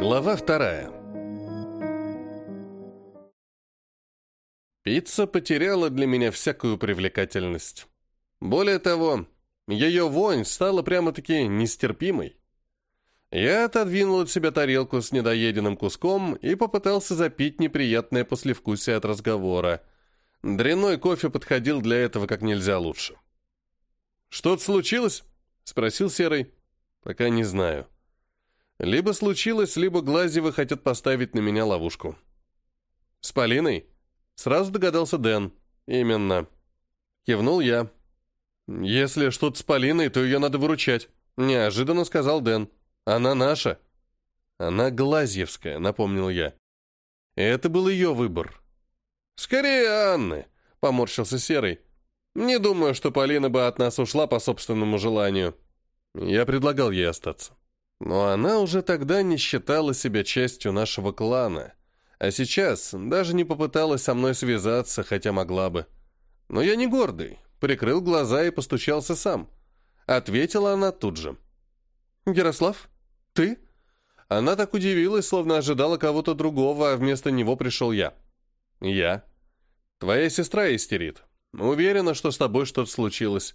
Глава вторая. Пицца потеряла для меня всякую привлекательность. Более того, ее вонь стала прямо-таки нестерпимой. Я отодвинул от себя тарелку с недоеденным куском и попытался запить неприятное послевкусие от разговора. Дряной кофе подходил для этого как нельзя лучше. «Что-то случилось?» — спросил Серый. «Пока не знаю. Либо случилось, либо Глазевы хотят поставить на меня ловушку. «С Полиной?» Сразу догадался Дэн. «Именно». Кивнул я. «Если что-то с Полиной, то ее надо выручать», — неожиданно сказал Дэн. «Она наша». «Она Глазьевская», — напомнил я. «Это был ее выбор». «Скорее Анны», — поморщился Серый. «Не думаю, что Полина бы от нас ушла по собственному желанию». Я предлагал ей остаться. Но она уже тогда не считала себя частью нашего клана, а сейчас даже не попыталась со мной связаться, хотя могла бы. Но я не гордый, прикрыл глаза и постучался сам. Ответила она тут же. «Ярослав, ты?» Она так удивилась, словно ожидала кого-то другого, а вместо него пришел я. «Я?» «Твоя сестра истерит. Уверена, что с тобой что-то случилось.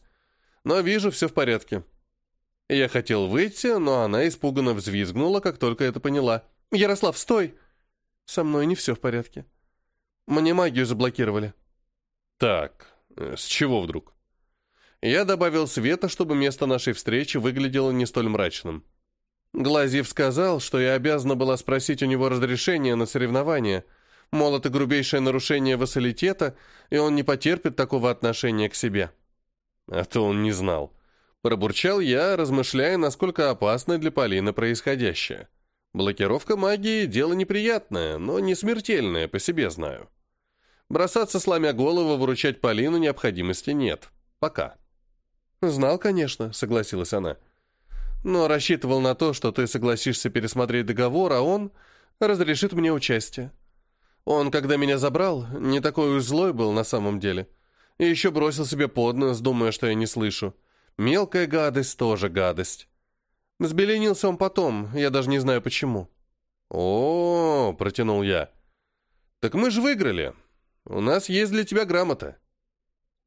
Но вижу, все в порядке. Я хотел выйти, но она испуганно взвизгнула, как только это поняла. «Ярослав, стой!» «Со мной не все в порядке. Мне магию заблокировали». «Так, э, с чего вдруг?» Я добавил света, чтобы место нашей встречи выглядело не столь мрачным. Глазьев сказал, что я обязана была спросить у него разрешение на соревнование. Мол, это грубейшее нарушение вассалитета, и он не потерпит такого отношения к себе. А то он не знал. Пробурчал я, размышляя, насколько опасно для Полины происходящее. Блокировка магии – дело неприятное, но не смертельное, по себе знаю. Бросаться, сломя голову, выручать Полину необходимости нет. Пока. «Знал, конечно», — согласилась она. «Но рассчитывал на то, что ты согласишься пересмотреть договор, а он разрешит мне участие. Он, когда меня забрал, не такой уж злой был на самом деле. И еще бросил себе под нос, думая, что я не слышу. Мелкая гадость тоже гадость. Сбеленился он потом, я даже не знаю почему. О, протянул я. Так мы же выиграли. У нас есть для тебя грамота.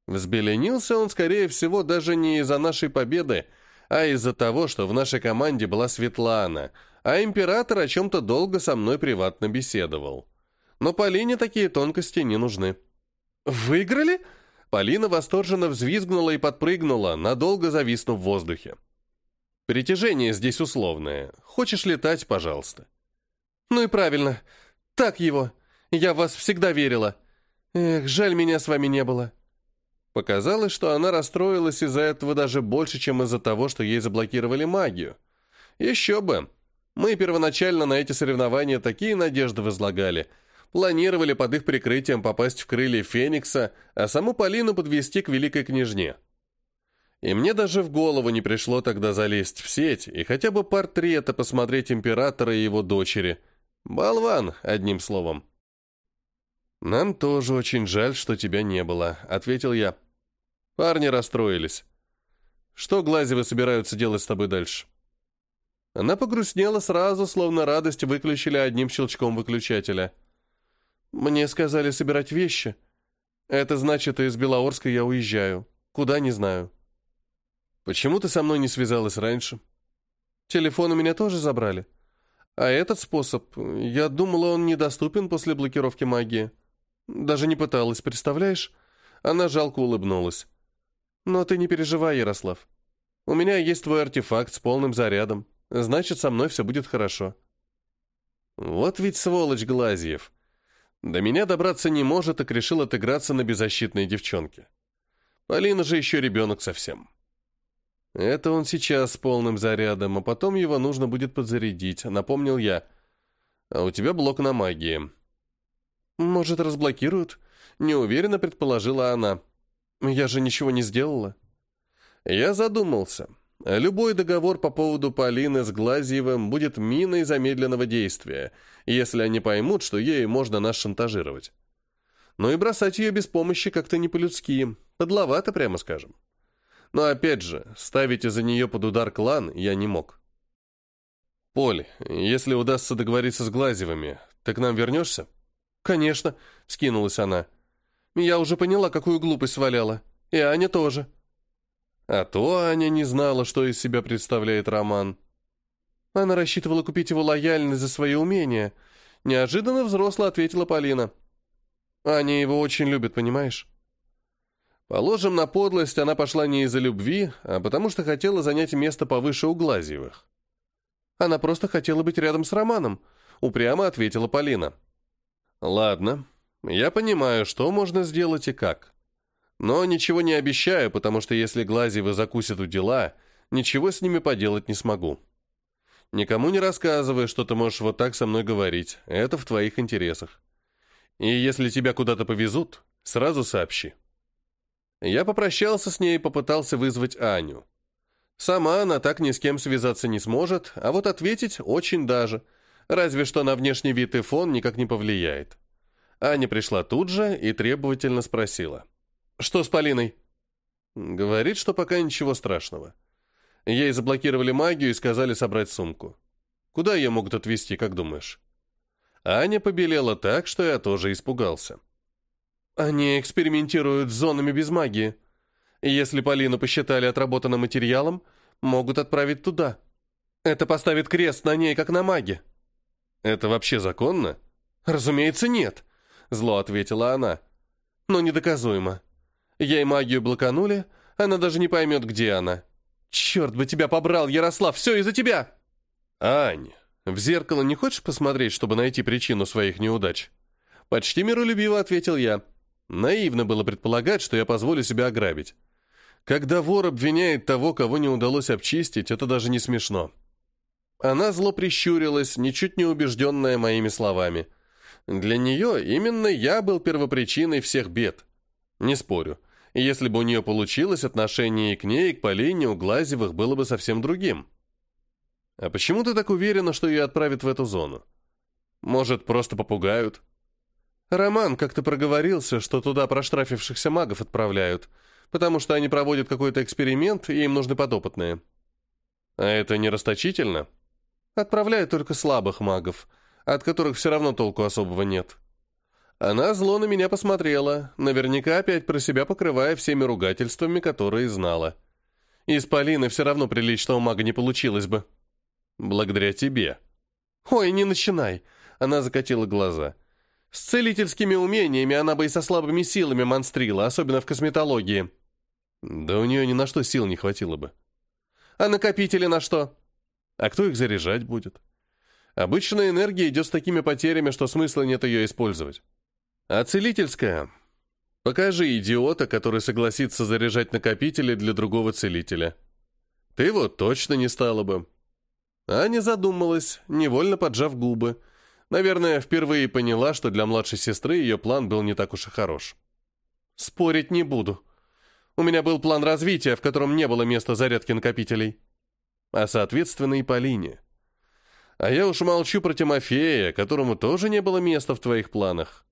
Взбеленился он, скорее всего, даже не из-за нашей победы, а из-за того, что в нашей команде была Светлана, а император о чем-то долго со мной приватно беседовал. Но Полине такие тонкости не нужны. «Выиграли?» Полина восторженно взвизгнула и подпрыгнула, надолго зависнув в воздухе. Притяжение здесь условное. Хочешь летать, пожалуйста. Ну и правильно. Так его. Я в вас всегда верила. Эх, жаль, меня с вами не было. Показалось, что она расстроилась из-за этого даже больше, чем из-за того, что ей заблокировали магию. Еще бы. Мы первоначально на эти соревнования такие надежды возлагали – планировали под их прикрытием попасть в крылья Феникса, а саму Полину подвести к великой княжне. И мне даже в голову не пришло тогда залезть в сеть и хотя бы портрета посмотреть императора и его дочери. Болван, одним словом. «Нам тоже очень жаль, что тебя не было», — ответил я. Парни расстроились. «Что Глазевы собираются делать с тобой дальше?» Она погрустнела сразу, словно радость выключили одним щелчком выключателя. Мне сказали собирать вещи. Это значит, из Белоорска я уезжаю. Куда, не знаю. Почему ты со мной не связалась раньше? Телефон у меня тоже забрали. А этот способ, я думала, он недоступен после блокировки магии. Даже не пыталась, представляешь? Она жалко улыбнулась. Но ты не переживай, Ярослав. У меня есть твой артефакт с полным зарядом. Значит, со мной все будет хорошо. Вот ведь сволочь Глазьев. До меня добраться не может, так решил отыграться на беззащитной девчонке. Полина же еще ребенок совсем. Это он сейчас с полным зарядом, а потом его нужно будет подзарядить, напомнил я. А у тебя блок на магии. Может, разблокируют? Неуверенно предположила она. Я же ничего не сделала. Я задумался. Любой договор по поводу Полины с Глазьевым будет миной замедленного действия, если они поймут, что ей можно нас шантажировать. Но и бросать ее без помощи как-то не по-людски, подловато, прямо скажем. Но опять же, ставить из-за нее под удар клан я не мог. «Поль, если удастся договориться с Глазьевыми, ты к нам вернешься?» «Конечно», — скинулась она. «Я уже поняла, какую глупость валяла. И Аня тоже». А то Аня не знала, что из себя представляет Роман. Она рассчитывала купить его лояльность за свои умения. Неожиданно взросло ответила Полина. Аня его очень любит, понимаешь? Положим, на подлость она пошла не из-за любви, а потому что хотела занять место повыше у Глазьевых. Она просто хотела быть рядом с Романом, упрямо ответила Полина. Ладно, я понимаю, что можно сделать и как. Но ничего не обещаю, потому что если Глазьевы закусят у дела, ничего с ними поделать не смогу. Никому не рассказывай, что ты можешь вот так со мной говорить. Это в твоих интересах. И если тебя куда-то повезут, сразу сообщи. Я попрощался с ней и попытался вызвать Аню. Сама она так ни с кем связаться не сможет, а вот ответить очень даже. Разве что на внешний вид и фон никак не повлияет. Аня пришла тут же и требовательно спросила. «Что с Полиной?» Говорит, что пока ничего страшного. Ей заблокировали магию и сказали собрать сумку. Куда ее могут отвезти, как думаешь? Аня побелела так, что я тоже испугался. Они экспериментируют с зонами без магии. Если Полину посчитали отработанным материалом, могут отправить туда. Это поставит крест на ней, как на маге. Это вообще законно? Разумеется, нет, зло ответила она. Но недоказуемо. Ей магию блоканули, она даже не поймет, где она. «Черт бы тебя побрал, Ярослав, все из-за тебя!» «Ань, в зеркало не хочешь посмотреть, чтобы найти причину своих неудач?» Почти миролюбиво ответил я. Наивно было предполагать, что я позволю себя ограбить. Когда вор обвиняет того, кого не удалось обчистить, это даже не смешно. Она зло прищурилась, ничуть не убежденная моими словами. Для нее именно я был первопричиной всех бед. Не спорю. И если бы у нее получилось, отношение и к ней, и к Полине у Глазевых было бы совсем другим. А почему ты так уверена, что ее отправят в эту зону? Может, просто попугают? Роман как-то проговорился, что туда проштрафившихся магов отправляют, потому что они проводят какой-то эксперимент, и им нужны подопытные. А это не расточительно? Отправляют только слабых магов, от которых все равно толку особого нет. Она зло на меня посмотрела, наверняка опять про себя покрывая всеми ругательствами, которые знала. Из Полины все равно приличного мага не получилось бы. Благодаря тебе. Ой, не начинай. Она закатила глаза. С целительскими умениями она бы и со слабыми силами монстрила, особенно в косметологии. Да у нее ни на что сил не хватило бы. А накопители на что? А кто их заряжать будет? Обычно энергия идет с такими потерями, что смысла нет ее использовать. «А целительская? Покажи идиота, который согласится заряжать накопители для другого целителя. Ты вот точно не стала бы». Аня задумалась, невольно поджав губы. Наверное, впервые поняла, что для младшей сестры ее план был не так уж и хорош. «Спорить не буду. У меня был план развития, в котором не было места зарядки накопителей. А соответственно и Полине. А я уж молчу про Тимофея, которому тоже не было места в твоих планах.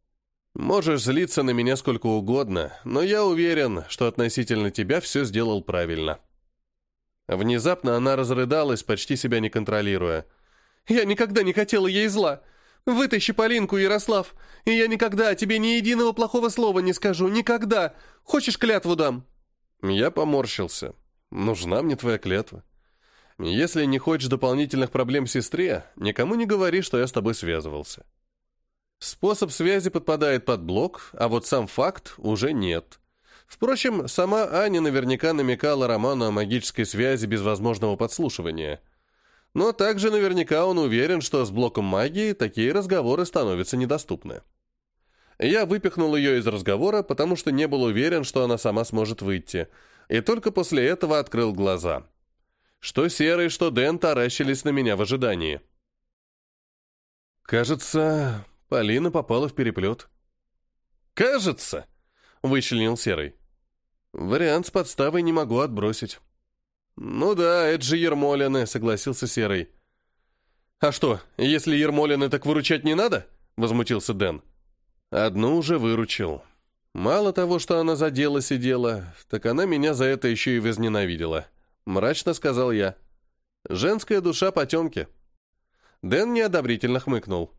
Можешь злиться на меня сколько угодно, но я уверен, что относительно тебя все сделал правильно». Внезапно она разрыдалась, почти себя не контролируя. «Я никогда не хотела ей зла. Вытащи Полинку, Ярослав, и я никогда тебе ни единого плохого слова не скажу, никогда. Хочешь, клятву дам?» Я поморщился. «Нужна мне твоя клятва. Если не хочешь дополнительных проблем сестре, никому не говори, что я с тобой связывался». Способ связи подпадает под блок, а вот сам факт уже нет. Впрочем, сама Аня наверняка намекала Роману о магической связи без возможного подслушивания. Но также наверняка он уверен, что с блоком магии такие разговоры становятся недоступны. Я выпихнул ее из разговора, потому что не был уверен, что она сама сможет выйти, и только после этого открыл глаза. Что Серый, что Дэн таращились на меня в ожидании. «Кажется, Полина попала в переплет. «Кажется!» — вычленил Серый. «Вариант с подставой не могу отбросить». «Ну да, это же Ермолины», — согласился Серый. «А что, если Ермолины, так выручать не надо?» — возмутился Дэн. «Одну уже выручил. Мало того, что она за дело сидела, так она меня за это еще и возненавидела», — мрачно сказал я. «Женская душа потемки». Дэн неодобрительно хмыкнул.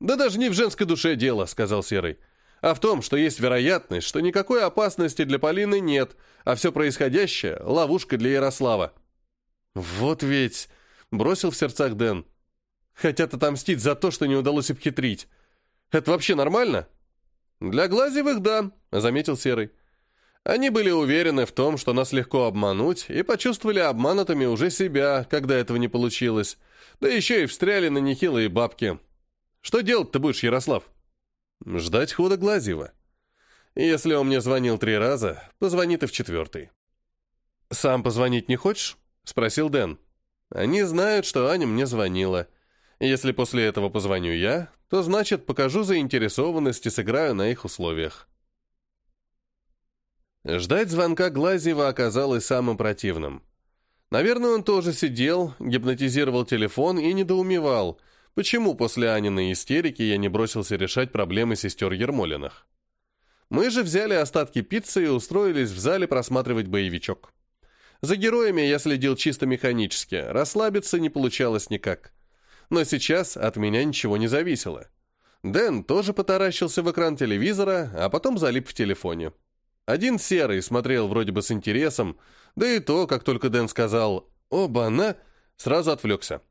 «Да даже не в женской душе дело», — сказал Серый, «а в том, что есть вероятность, что никакой опасности для Полины нет, а все происходящее — ловушка для Ярослава». «Вот ведь!» — бросил в сердцах Дэн. «Хотят отомстить за то, что не удалось обхитрить. Это вообще нормально?» «Для Глазевых — да», — заметил Серый. Они были уверены в том, что нас легко обмануть, и почувствовали обманутыми уже себя, когда этого не получилось. Да еще и встряли на нехилые бабки. Что делать ты будешь, Ярослав? Ждать хода Глазева. Если он мне звонил три раза, позвони ты в четвертый. Сам позвонить не хочешь? Спросил Дэн. Они знают, что Аня мне звонила. Если после этого позвоню я, то значит покажу заинтересованность и сыграю на их условиях. Ждать звонка Глазьева оказалось самым противным. Наверное, он тоже сидел, гипнотизировал телефон и недоумевал, Почему после Аниной истерики я не бросился решать проблемы сестер Ермолиных? Мы же взяли остатки пиццы и устроились в зале просматривать боевичок. За героями я следил чисто механически, расслабиться не получалось никак. Но сейчас от меня ничего не зависело. Дэн тоже потаращился в экран телевизора, а потом залип в телефоне. Один серый смотрел вроде бы с интересом, да и то, как только Дэн сказал «Оба-на!», сразу отвлекся.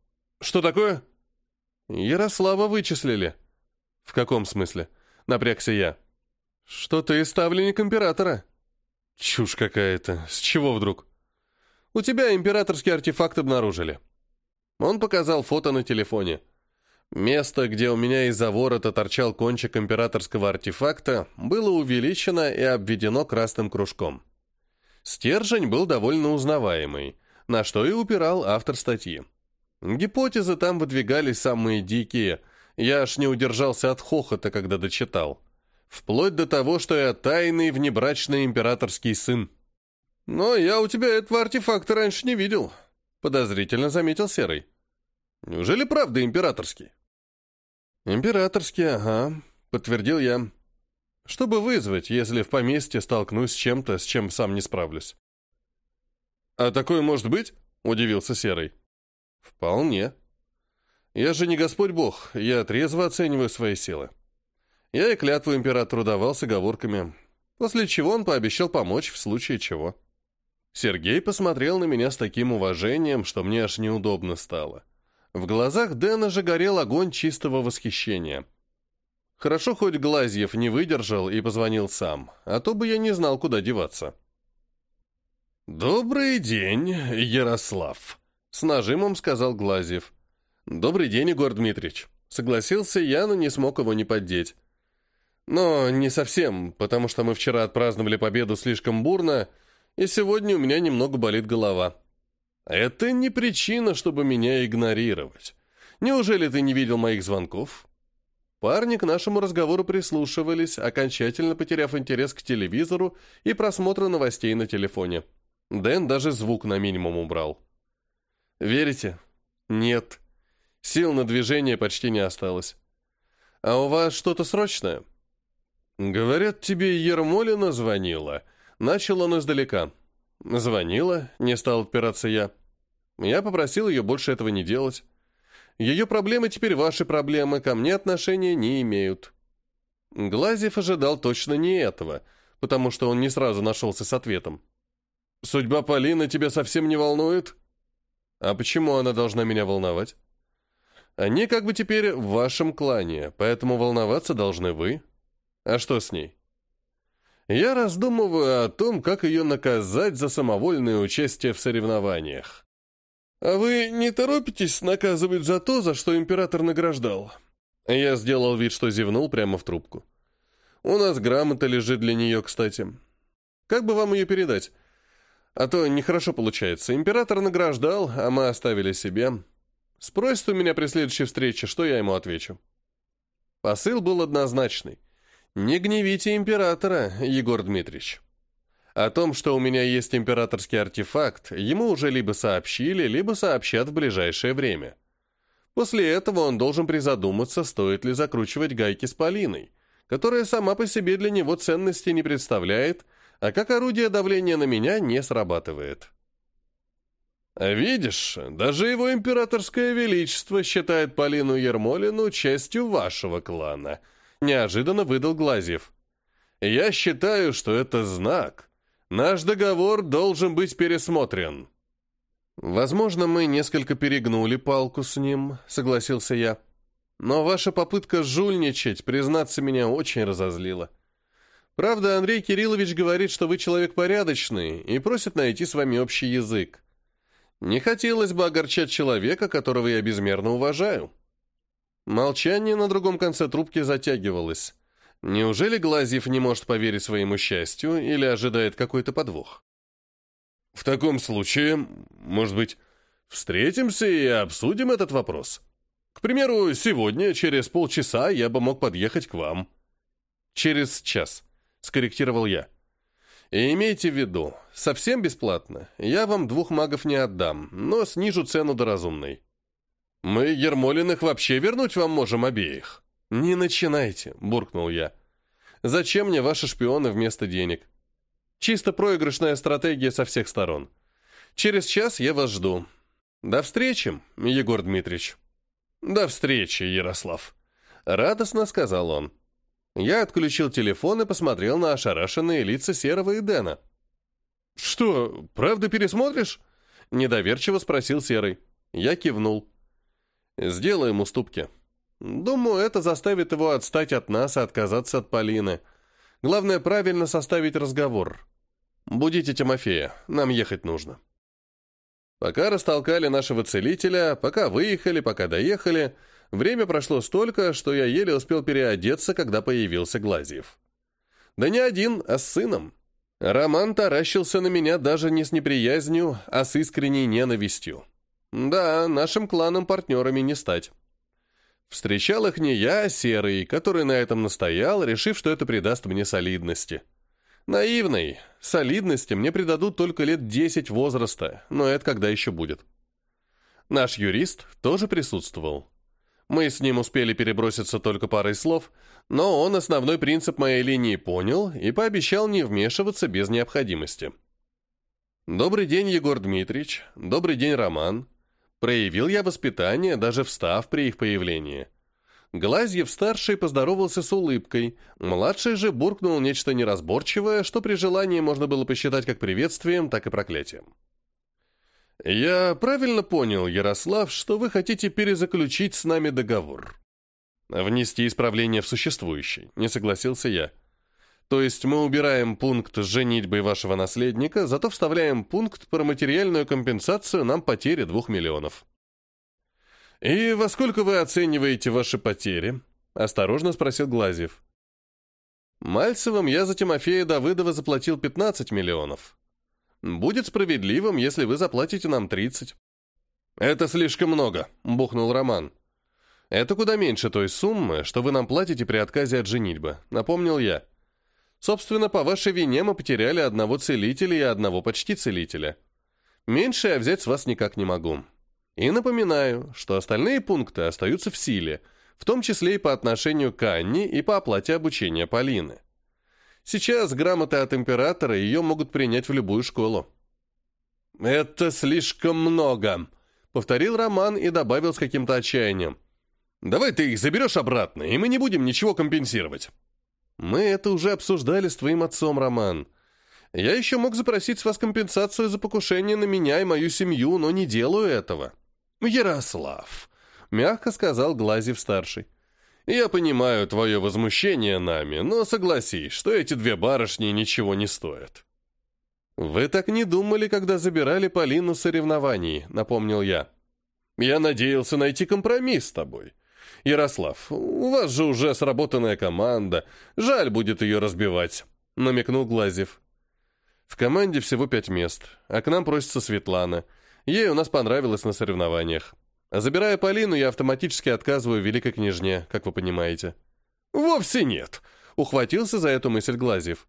«Что такое?» «Ярослава вычислили». «В каком смысле?» — напрягся я. «Что ты ставленник императора?» «Чушь какая-то. С чего вдруг?» «У тебя императорский артефакт обнаружили». Он показал фото на телефоне. Место, где у меня из-за ворота торчал кончик императорского артефакта, было увеличено и обведено красным кружком. Стержень был довольно узнаваемый, на что и упирал автор статьи. Гипотезы там выдвигались самые дикие. Я аж не удержался от хохота, когда дочитал. Вплоть до того, что я тайный внебрачный императорский сын. «Но я у тебя этого артефакта раньше не видел», — подозрительно заметил Серый. «Неужели правда императорский?» «Императорский, ага», — подтвердил я. «Чтобы вызвать, если в поместье столкнусь с чем-то, с чем сам не справлюсь». «А такое может быть?» — удивился Серый. Вполне. Я же не Господь Бог, я трезво оцениваю свои силы. Я и клятву императору давал с оговорками, после чего он пообещал помочь в случае чего. Сергей посмотрел на меня с таким уважением, что мне аж неудобно стало. В глазах Дэна же горел огонь чистого восхищения. Хорошо, хоть Глазьев не выдержал и позвонил сам, а то бы я не знал, куда деваться. «Добрый день, Ярослав», с нажимом сказал Глазьев. «Добрый день, Егор Дмитриевич». Согласился я, но не смог его не поддеть. Но не совсем, потому что мы вчера отпраздновали победу слишком бурно, и сегодня у меня немного болит голова. Это не причина, чтобы меня игнорировать. Неужели ты не видел моих звонков? Парни к нашему разговору прислушивались, окончательно потеряв интерес к телевизору и просмотру новостей на телефоне. Дэн даже звук на минимум убрал. Верите? Нет. Сил на движение почти не осталось. А у вас что-то срочное? Говорят, тебе Ермолина звонила. Начал он издалека. Звонила, не стал отпираться я. Я попросил ее больше этого не делать. Ее проблемы теперь ваши проблемы, ко мне отношения не имеют. Глазев ожидал точно не этого, потому что он не сразу нашелся с ответом. «Судьба Полины тебя совсем не волнует?» А почему она должна меня волновать? Они как бы теперь в вашем клане, поэтому волноваться должны вы. А что с ней? Я раздумываю о том, как ее наказать за самовольное участие в соревнованиях. А вы не торопитесь наказывать за то, за что император награждал? Я сделал вид, что зевнул прямо в трубку. У нас грамота лежит для нее, кстати. Как бы вам ее передать? А то нехорошо получается. Император награждал, а мы оставили себе. Спросит у меня при следующей встрече, что я ему отвечу. Посыл был однозначный. «Не гневите императора, Егор Дмитриевич. О том, что у меня есть императорский артефакт, ему уже либо сообщили, либо сообщат в ближайшее время. После этого он должен призадуматься, стоит ли закручивать гайки с Полиной, которая сама по себе для него ценности не представляет а как орудие давления на меня не срабатывает. «Видишь, даже его императорское величество считает Полину Ермолину частью вашего клана», — неожиданно выдал Глазьев. «Я считаю, что это знак. Наш договор должен быть пересмотрен». «Возможно, мы несколько перегнули палку с ним», — согласился я. «Но ваша попытка жульничать, признаться, меня очень разозлила. Правда, Андрей Кириллович говорит, что вы человек порядочный и просит найти с вами общий язык. Не хотелось бы огорчать человека, которого я безмерно уважаю. Молчание на другом конце трубки затягивалось. Неужели Глазьев не может поверить своему счастью или ожидает какой-то подвох? В таком случае, может быть, встретимся и обсудим этот вопрос. К примеру, сегодня, через полчаса, я бы мог подъехать к вам. Через час. — скорректировал я. «И имейте в виду, совсем бесплатно я вам двух магов не отдам, но снижу цену до разумной. Мы, Ермолиных, вообще вернуть вам можем обеих». «Не начинайте», — буркнул я. «Зачем мне ваши шпионы вместо денег? Чисто проигрышная стратегия со всех сторон. Через час я вас жду. До встречи, Егор Дмитриевич». «До встречи, Ярослав», — радостно сказал он. Я отключил телефон и посмотрел на ошарашенные лица Серого и Дэна. «Что, правда пересмотришь?» — недоверчиво спросил Серый. Я кивнул. «Сделаем уступки. Думаю, это заставит его отстать от нас и отказаться от Полины. Главное, правильно составить разговор. Будите Тимофея, нам ехать нужно». Пока растолкали нашего целителя, пока выехали, пока доехали — Время прошло столько, что я еле успел переодеться, когда появился Глазьев. Да не один, а с сыном. Роман таращился на меня даже не с неприязнью, а с искренней ненавистью. Да, нашим кланом партнерами не стать. Встречал их не я, а Серый, который на этом настоял, решив, что это придаст мне солидности. Наивный. Солидности мне придадут только лет 10 возраста, но это когда еще будет. Наш юрист тоже присутствовал. Мы с ним успели переброситься только парой слов, но он основной принцип моей линии понял и пообещал не вмешиваться без необходимости. «Добрый день, Егор Дмитрич. Добрый день, Роман. Проявил я воспитание, даже встав при их появлении». Глазьев-старший поздоровался с улыбкой, младший же буркнул нечто неразборчивое, что при желании можно было посчитать как приветствием, так и проклятием. «Я правильно понял, Ярослав, что вы хотите перезаключить с нами договор?» «Внести исправление в существующий», — не согласился я. «То есть мы убираем пункт с женитьбой вашего наследника, зато вставляем пункт про материальную компенсацию нам потери двух миллионов». «И во сколько вы оцениваете ваши потери?» — осторожно спросил Глазьев. «Мальцевым я за Тимофея Давыдова заплатил 15 миллионов. Будет справедливым, если вы заплатите нам 30». «Это слишком много», — бухнул Роман. «Это куда меньше той суммы, что вы нам платите при отказе от женитьбы», — напомнил я. «Собственно, по вашей вине мы потеряли одного целителя и одного почти целителя. Меньше я взять с вас никак не могу. И напоминаю, что остальные пункты остаются в силе, в том числе и по отношению к Анне и по оплате обучения Полины». Сейчас грамоты от императора ее могут принять в любую школу. «Это слишком много», — повторил Роман и добавил с каким-то отчаянием. «Давай ты их заберешь обратно, и мы не будем ничего компенсировать». «Мы это уже обсуждали с твоим отцом, Роман. Я еще мог запросить с вас компенсацию за покушение на меня и мою семью, но не делаю этого». «Ярослав», — мягко сказал Глазев-старший. Я понимаю твое возмущение нами, но согласись, что эти две барышни ничего не стоят». «Вы так не думали, когда забирали Полину соревнований», — напомнил я. «Я надеялся найти компромисс с тобой. Ярослав, у вас же уже сработанная команда, жаль будет ее разбивать», — намекнул Глазев. «В команде всего пять мест, а к нам просится Светлана. Ей у нас понравилось на соревнованиях. Забирая Полину, я автоматически отказываю великой княжне, как вы понимаете. «Вовсе нет!» — ухватился за эту мысль Глазьев.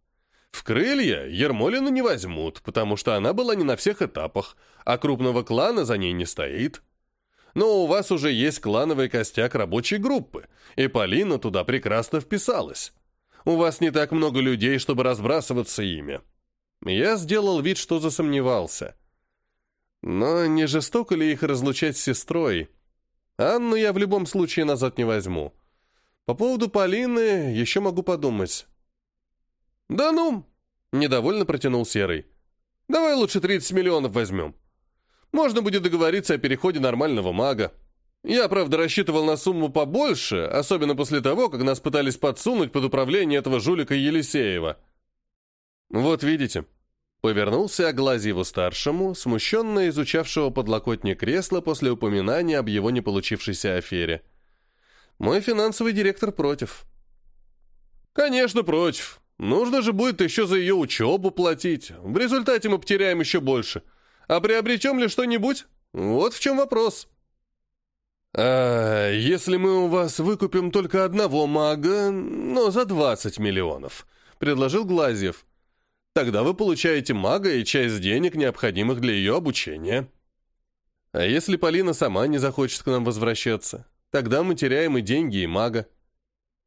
«В крылья Ермолину не возьмут, потому что она была не на всех этапах, а крупного клана за ней не стоит. Но у вас уже есть клановый костяк рабочей группы, и Полина туда прекрасно вписалась. У вас не так много людей, чтобы разбрасываться ими». Я сделал вид, что засомневался. Но не жестоко ли их разлучать с сестрой? Анну я в любом случае назад не возьму. По поводу Полины еще могу подумать. «Да ну!» — недовольно протянул Серый. «Давай лучше 30 миллионов возьмем. Можно будет договориться о переходе нормального мага. Я, правда, рассчитывал на сумму побольше, особенно после того, как нас пытались подсунуть под управление этого жулика Елисеева». «Вот видите», Повернулся Аглазьеву-старшему, смущенно изучавшего подлокотник кресла после упоминания об его не получившейся афере. «Мой финансовый директор против». «Конечно, против. Нужно же будет еще за ее учебу платить. В результате мы потеряем еще больше. А приобретем ли что-нибудь? Вот в чем вопрос». «А если мы у вас выкупим только одного мага, но за 20 миллионов?» — предложил Глазьев. Тогда вы получаете мага и часть денег, необходимых для ее обучения. А если Полина сама не захочет к нам возвращаться, тогда мы теряем и деньги, и мага.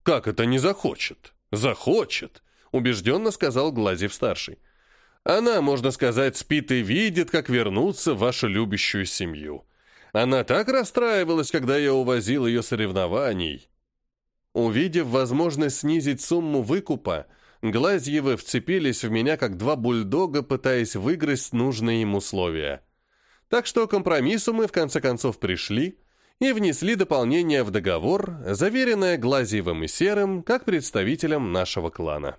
«Как это не захочет?» «Захочет!» — убежденно сказал Глазев-старший. «Она, можно сказать, спит и видит, как вернуться в вашу любящую семью. Она так расстраивалась, когда я увозил ее соревнований». Увидев возможность снизить сумму выкупа, Глазьевы вцепились в меня, как два бульдога, пытаясь выиграть нужные им условия. Так что компромиссу мы, в конце концов, пришли и внесли дополнение в договор, заверенное Глазьевым и Серым, как представителям нашего клана.